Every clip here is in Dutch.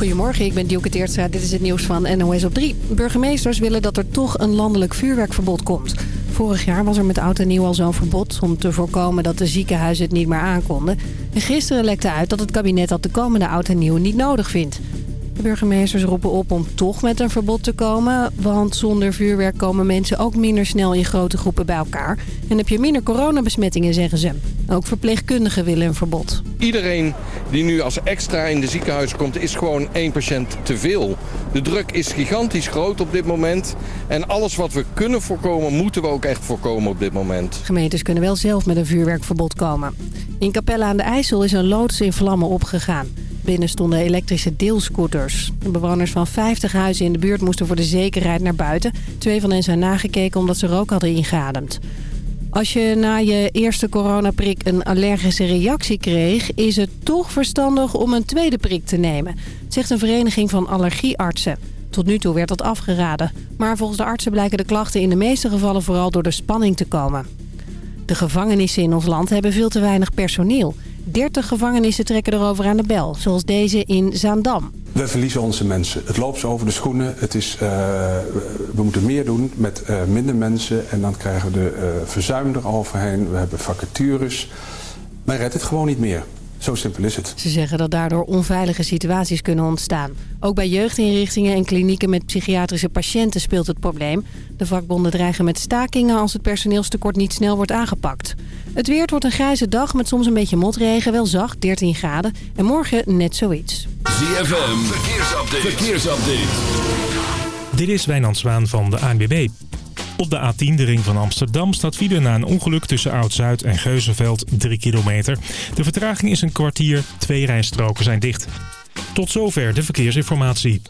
Goedemorgen, ik ben Dielke Teertstra. Dit is het nieuws van NOS op 3. Burgemeesters willen dat er toch een landelijk vuurwerkverbod komt. Vorig jaar was er met oud en nieuw al zo'n verbod... om te voorkomen dat de ziekenhuizen het niet meer aankonden. En gisteren lekte uit dat het kabinet dat de komende oud en nieuw niet nodig vindt. Burgemeesters roepen op om toch met een verbod te komen... want zonder vuurwerk komen mensen ook minder snel in grote groepen bij elkaar. En heb je minder coronabesmettingen, zeggen ze. Ook verpleegkundigen willen een verbod. Iedereen die nu als extra in de ziekenhuis komt is gewoon één patiënt te veel. De druk is gigantisch groot op dit moment. En alles wat we kunnen voorkomen, moeten we ook echt voorkomen op dit moment. Gemeentes kunnen wel zelf met een vuurwerkverbod komen. In Capelle aan de IJssel is een loods in vlammen opgegaan. Binnen stonden elektrische deelscooters. De bewoners van 50 huizen in de buurt moesten voor de zekerheid naar buiten. Twee van hen zijn nagekeken omdat ze rook hadden ingeademd. Als je na je eerste coronaprik een allergische reactie kreeg... is het toch verstandig om een tweede prik te nemen. Zegt een vereniging van allergieartsen. Tot nu toe werd dat afgeraden. Maar volgens de artsen blijken de klachten in de meeste gevallen vooral door de spanning te komen. De gevangenissen in ons land hebben veel te weinig personeel. 30 gevangenissen trekken erover aan de bel, zoals deze in Zaandam. We verliezen onze mensen. Het loopt zo over de schoenen. Het is, uh, we moeten meer doen met uh, minder mensen. En dan krijgen we de uh, verzuim eroverheen. We hebben vacatures. Maar redt het gewoon niet meer. Zo simpel is het. Ze zeggen dat daardoor onveilige situaties kunnen ontstaan. Ook bij jeugdinrichtingen en klinieken met psychiatrische patiënten speelt het probleem. De vakbonden dreigen met stakingen als het personeelstekort niet snel wordt aangepakt. Het weer wordt een grijze dag met soms een beetje motregen, wel zacht, 13 graden. En morgen net zoiets. ZFM, verkeersupdate. verkeersupdate. Dit is Wijnand Zwaan van de ANWB. Op de A10, de ring van Amsterdam, staat file na een ongeluk tussen Oud-Zuid en Geuzenveld 3 kilometer. De vertraging is een kwartier, twee rijstroken zijn dicht. Tot zover de verkeersinformatie.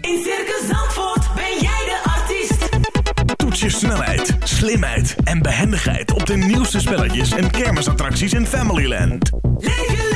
In Circus Zandvoort ben jij de artiest. Toets je snelheid, slimheid en behendigheid op de nieuwste spelletjes en kermisattracties in Familyland. Leef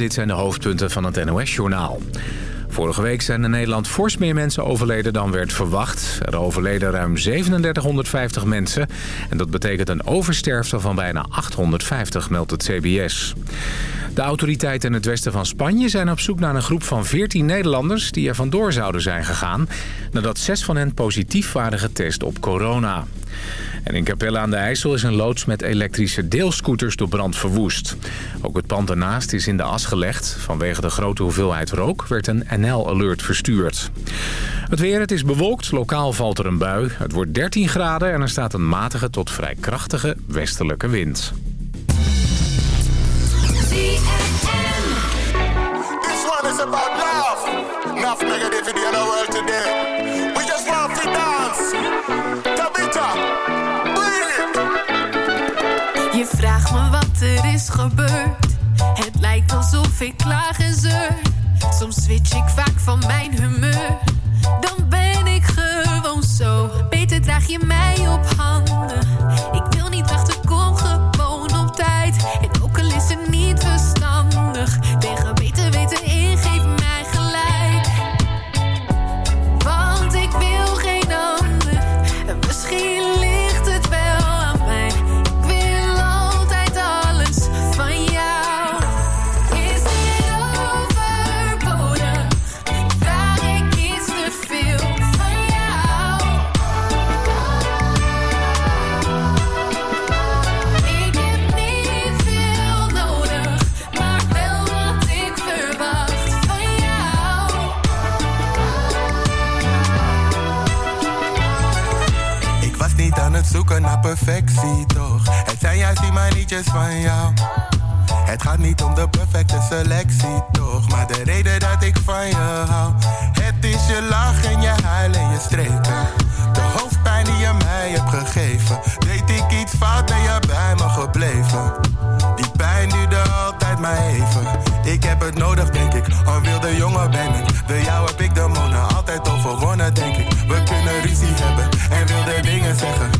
dit zijn de hoofdpunten van het NOS-journaal. Vorige week zijn in Nederland fors meer mensen overleden dan werd verwacht. Er overleden ruim 3750 mensen. En dat betekent een oversterfte van bijna 850, meldt het CBS. De autoriteiten in het westen van Spanje zijn op zoek naar een groep van 14 Nederlanders... die er vandoor zouden zijn gegaan... nadat zes van hen positief waren getest op corona. En in Capelle aan de IJssel is een loods met elektrische deelscooters door brand verwoest. Ook het pand ernaast is in de as gelegd. Vanwege de grote hoeveelheid rook werd een NL-alert verstuurd. Het weer, het is bewolkt. Lokaal valt er een bui. Het wordt 13 graden en er staat een matige tot vrij krachtige westelijke wind. About. Enough negativity in the world today. We just want to dance. Je vraagt me wat er is gebeurd. Het lijkt alsof ik klaag en zeur. Soms switch ik vaak van mijn humeur. Dan ben ik gewoon zo. Beter draag je mij op handen. Ik wil niet wachten, perfectie, toch? Het zijn juist die manietjes van jou. Het gaat niet om de perfecte selectie, toch? Maar de reden dat ik van je hou. Het is je lach en je huil en je streken. De hoofdpijn die je mij hebt gegeven. Deed ik iets fout, ben je bij me gebleven. Die pijn duurde altijd maar even. Ik heb het nodig, denk ik. Een wilde jongen ben ik. De jou heb ik de monen altijd overwonnen, denk ik. We kunnen ruzie hebben en wilde dingen zeggen.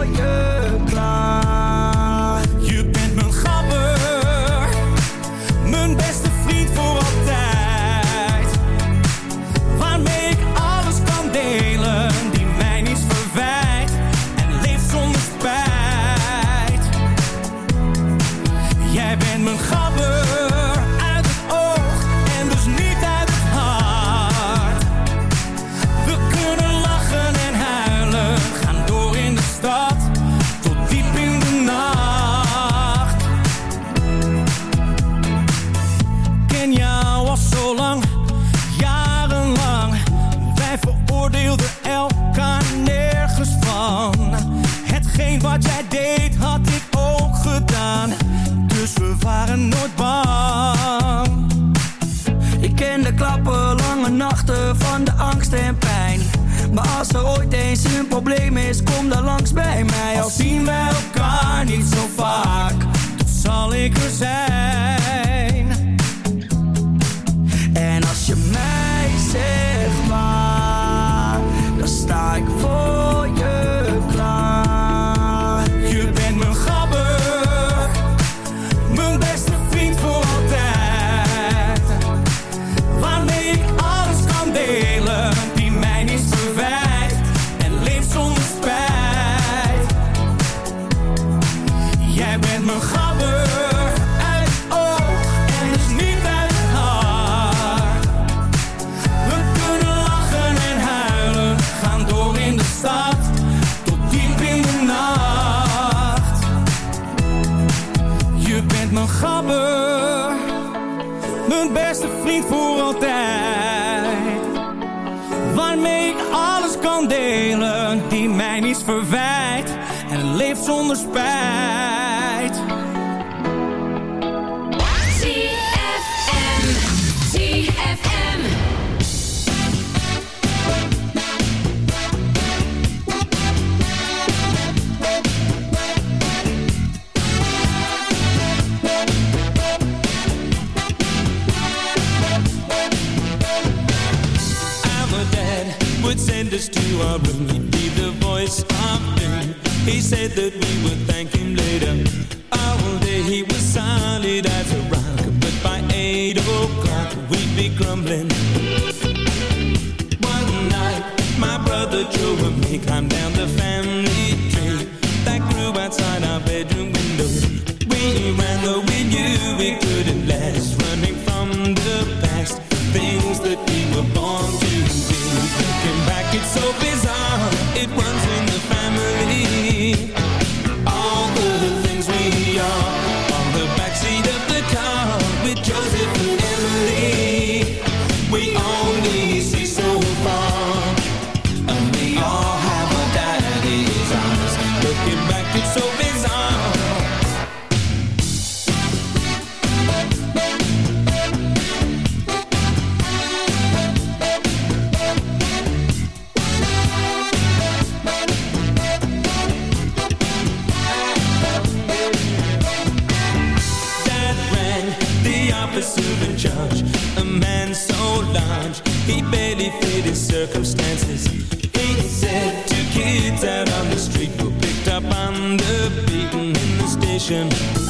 van de angst en pijn. Maar als er ooit eens een probleem is, kom dan langs bij mij. Al zien wij elkaar niet zo vaak, dat zal ik er zijn. niets verwijt en leeft zonder spijt. said that we would thank him later. Oh, All day he was solid as a rock, but by eight o'clock we'd be grumbling. One night, my brother Joe and me climbed down the family attention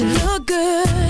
to look good.